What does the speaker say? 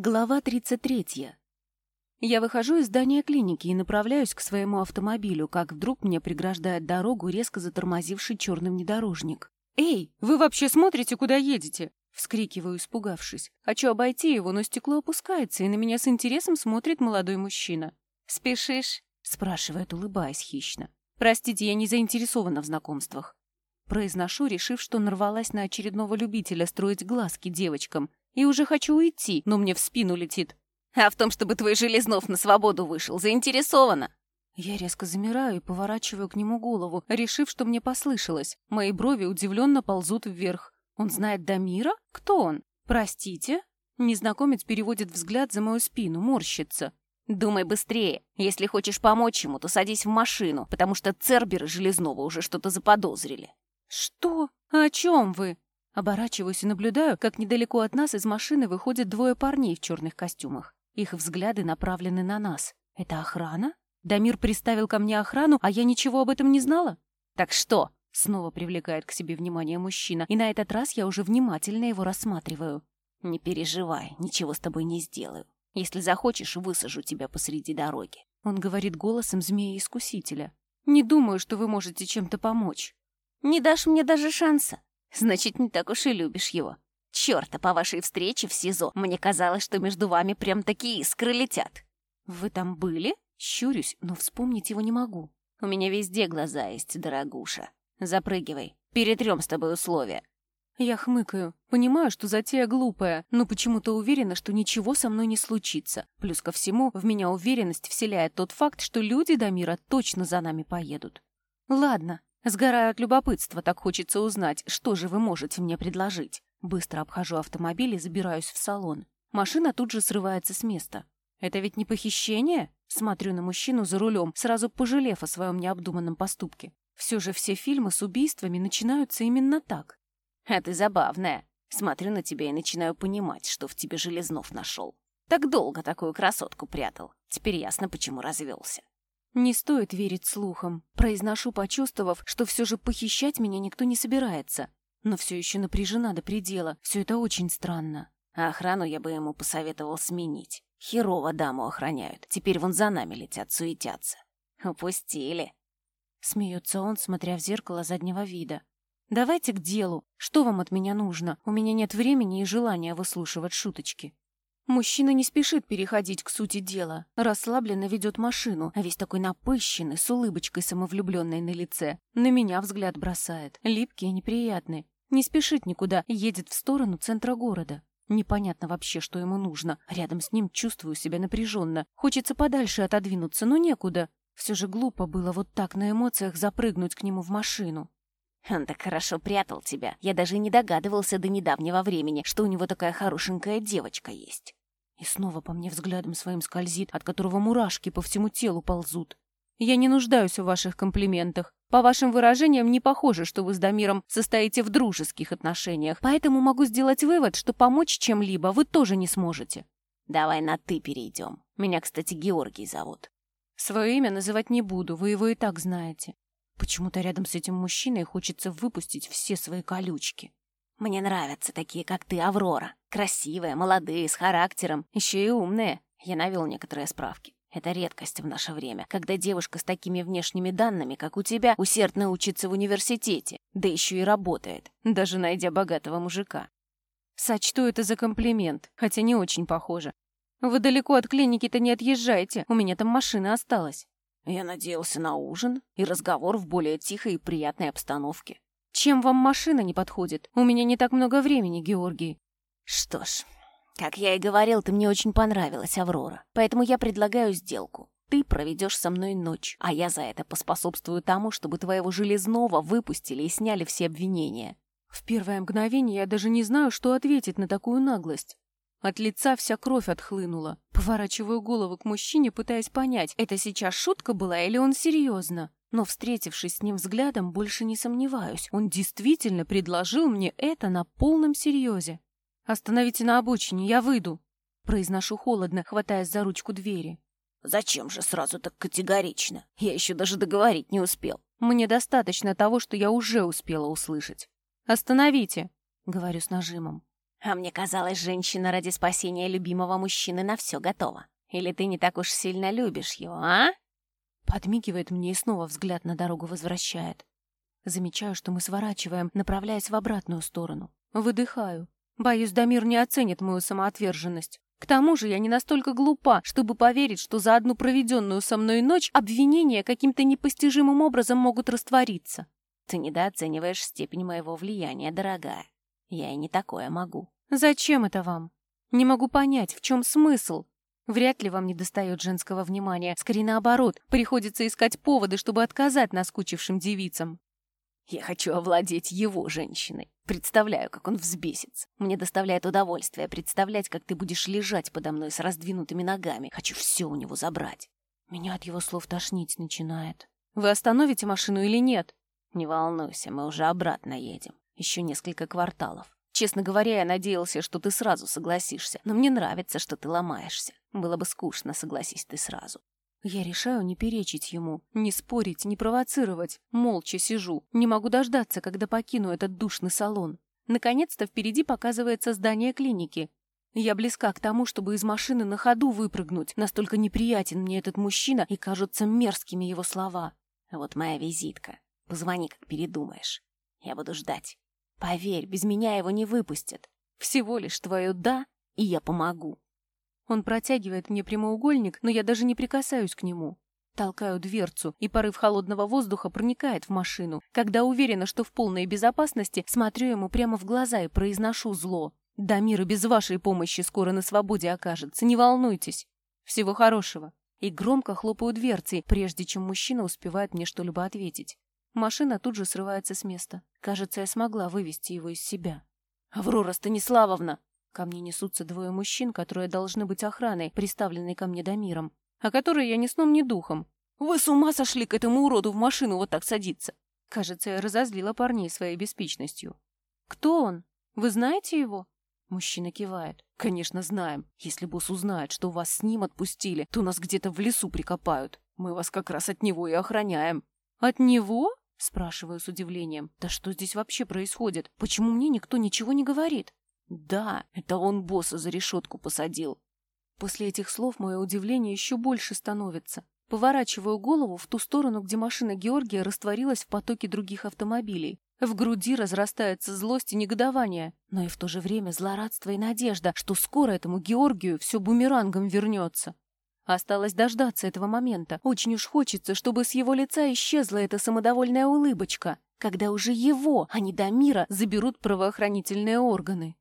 Глава 33. Я выхожу из здания клиники и направляюсь к своему автомобилю, как вдруг мне преграждает дорогу резко затормозивший черный внедорожник. «Эй, вы вообще смотрите, куда едете?» Вскрикиваю, испугавшись. Хочу обойти его, но стекло опускается, и на меня с интересом смотрит молодой мужчина. «Спешишь?» — спрашивает, улыбаясь хищно. «Простите, я не заинтересована в знакомствах». Произношу, решив, что нарвалась на очередного любителя строить глазки девочкам, и уже хочу уйти, но мне в спину летит. А в том, чтобы твой Железнов на свободу вышел, заинтересована. Я резко замираю и поворачиваю к нему голову, решив, что мне послышалось. Мои брови удивленно ползут вверх. Он знает Дамира? Кто он? Простите? Незнакомец переводит взгляд за мою спину, морщится. «Думай быстрее. Если хочешь помочь ему, то садись в машину, потому что Цербер и Железнова уже что-то заподозрили». «Что? О чем вы?» Оборачиваюсь и наблюдаю, как недалеко от нас из машины выходят двое парней в черных костюмах. Их взгляды направлены на нас. Это охрана? Дамир приставил ко мне охрану, а я ничего об этом не знала? Так что? Снова привлекает к себе внимание мужчина, и на этот раз я уже внимательно его рассматриваю. Не переживай, ничего с тобой не сделаю. Если захочешь, высажу тебя посреди дороги. Он говорит голосом змея-искусителя. Не думаю, что вы можете чем-то помочь. Не дашь мне даже шанса. Значит, не так уж и любишь его. Чёрт, а по вашей встрече в СИЗО мне казалось, что между вами прям такие искры летят. Вы там были? Щурюсь, но вспомнить его не могу. У меня везде глаза есть, дорогуша. Запрыгивай. Перетрем с тобой условия. Я хмыкаю. Понимаю, что затея глупая, но почему-то уверена, что ничего со мной не случится. Плюс ко всему, в меня уверенность вселяет тот факт, что люди до мира точно за нами поедут. Ладно, Сгораю от любопытства, так хочется узнать, что же вы можете мне предложить. Быстро обхожу автомобиль и забираюсь в салон. Машина тут же срывается с места. Это ведь не похищение? Смотрю на мужчину за рулем, сразу пожалев о своем необдуманном поступке. Все же все фильмы с убийствами начинаются именно так. Ты забавная. Смотрю на тебя и начинаю понимать, что в тебе Железнов нашел. Так долго такую красотку прятал. Теперь ясно, почему развелся. Не стоит верить слухам. Произношу, почувствовав, что все же похищать меня никто не собирается. Но все еще напряжена до предела. Все это очень странно. А охрану я бы ему посоветовал сменить. Херово даму охраняют. Теперь вон за нами летят, суетятся. Упустили. Смеется он, смотря в зеркало заднего вида. «Давайте к делу. Что вам от меня нужно? У меня нет времени и желания выслушивать шуточки». Мужчина не спешит переходить к сути дела. Расслабленно ведет машину, а весь такой напыщенный, с улыбочкой самовлюбленной на лице. На меня взгляд бросает. Липкий и неприятный. Не спешит никуда, едет в сторону центра города. Непонятно вообще, что ему нужно. Рядом с ним чувствую себя напряженно. Хочется подальше отодвинуться, но некуда. Все же глупо было вот так на эмоциях запрыгнуть к нему в машину. Он так хорошо прятал тебя. Я даже не догадывался до недавнего времени, что у него такая хорошенькая девочка есть. И снова по мне взглядом своим скользит, от которого мурашки по всему телу ползут. Я не нуждаюсь в ваших комплиментах. По вашим выражениям, не похоже, что вы с Дамиром состоите в дружеских отношениях, поэтому могу сделать вывод, что помочь чем-либо вы тоже не сможете. Давай на «ты» перейдем. Меня, кстати, Георгий зовут. Свое имя называть не буду, вы его и так знаете. Почему-то рядом с этим мужчиной хочется выпустить все свои колючки. Мне нравятся такие, как ты, Аврора. Красивые, молодые, с характером, еще и умные. Я навел некоторые справки. Это редкость в наше время, когда девушка с такими внешними данными, как у тебя, усердно учится в университете, да еще и работает, даже найдя богатого мужика. Сочту это за комплимент, хотя не очень похоже. Вы далеко от клиники-то не отъезжаете, у меня там машина осталась. Я надеялся на ужин и разговор в более тихой и приятной обстановке. Чем вам машина не подходит? У меня не так много времени, Георгий. Что ж, как я и говорил, ты мне очень понравилась, Аврора. Поэтому я предлагаю сделку. Ты проведешь со мной ночь, а я за это поспособствую тому, чтобы твоего Железного выпустили и сняли все обвинения. В первое мгновение я даже не знаю, что ответить на такую наглость. От лица вся кровь отхлынула. Поворачиваю голову к мужчине, пытаясь понять, это сейчас шутка была или он серьезно. Но, встретившись с ним взглядом, больше не сомневаюсь. Он действительно предложил мне это на полном серьезе. «Остановите на обочине, я выйду», — произношу холодно, хватаясь за ручку двери. «Зачем же сразу так категорично? Я еще даже договорить не успел. Мне достаточно того, что я уже успела услышать. Остановите», — говорю с нажимом. А мне казалось, женщина ради спасения любимого мужчины на все готова. Или ты не так уж сильно любишь его, а? Подмигивает мне и снова взгляд на дорогу возвращает. Замечаю, что мы сворачиваем, направляясь в обратную сторону. Выдыхаю. Боюсь, Дамир не оценит мою самоотверженность. К тому же я не настолько глупа, чтобы поверить, что за одну проведенную со мной ночь обвинения каким-то непостижимым образом могут раствориться. Ты недооцениваешь степень моего влияния, дорогая. Я и не такое могу. Зачем это вам? Не могу понять, в чем смысл. Вряд ли вам не достает женского внимания. Скорее наоборот, приходится искать поводы, чтобы отказать наскучившим девицам. Я хочу овладеть его женщиной. Представляю, как он взбесится. Мне доставляет удовольствие представлять, как ты будешь лежать подо мной с раздвинутыми ногами. Хочу все у него забрать. Меня от его слов тошнить начинает. Вы остановите машину или нет? Не волнуйся, мы уже обратно едем. Еще несколько кварталов. Честно говоря, я надеялся, что ты сразу согласишься, но мне нравится, что ты ломаешься. Было бы скучно, согласись ты сразу. Я решаю не перечить ему, не спорить, не провоцировать. Молча сижу, не могу дождаться, когда покину этот душный салон. Наконец-то впереди показывается здание клиники. Я близка к тому, чтобы из машины на ходу выпрыгнуть. Настолько неприятен мне этот мужчина и кажутся мерзкими его слова. Вот моя визитка. Позвони, как передумаешь. Я буду ждать. Поверь, без меня его не выпустят. Всего лишь твое «да», и я помогу. Он протягивает мне прямоугольник, но я даже не прикасаюсь к нему. Толкаю дверцу, и порыв холодного воздуха проникает в машину. Когда уверена, что в полной безопасности, смотрю ему прямо в глаза и произношу зло. «Дамир и без вашей помощи скоро на свободе окажется, не волнуйтесь. Всего хорошего». И громко хлопаю дверцей, прежде чем мужчина успевает мне что-либо ответить. Машина тут же срывается с места. Кажется, я смогла вывести его из себя. «Аврора Станиславовна!» Ко мне несутся двое мужчин, которые должны быть охраной, приставленной ко мне Дамиром, а которые я ни сном, ни духом. «Вы с ума сошли к этому уроду в машину вот так садиться!» Кажется, я разозлила парней своей беспечностью. «Кто он? Вы знаете его?» Мужчина кивает. «Конечно, знаем. Если босс узнает, что вас с ним отпустили, то нас где-то в лесу прикопают. Мы вас как раз от него и охраняем». «От него?» Спрашиваю с удивлением. «Да что здесь вообще происходит? Почему мне никто ничего не говорит?» Да, это он босса за решетку посадил. После этих слов мое удивление еще больше становится. Поворачиваю голову в ту сторону, где машина Георгия растворилась в потоке других автомобилей. В груди разрастается злость и негодование, но и в то же время злорадство и надежда, что скоро этому Георгию все бумерангом вернется. Осталось дождаться этого момента. Очень уж хочется, чтобы с его лица исчезла эта самодовольная улыбочка, когда уже его, а не Дамира, заберут правоохранительные органы.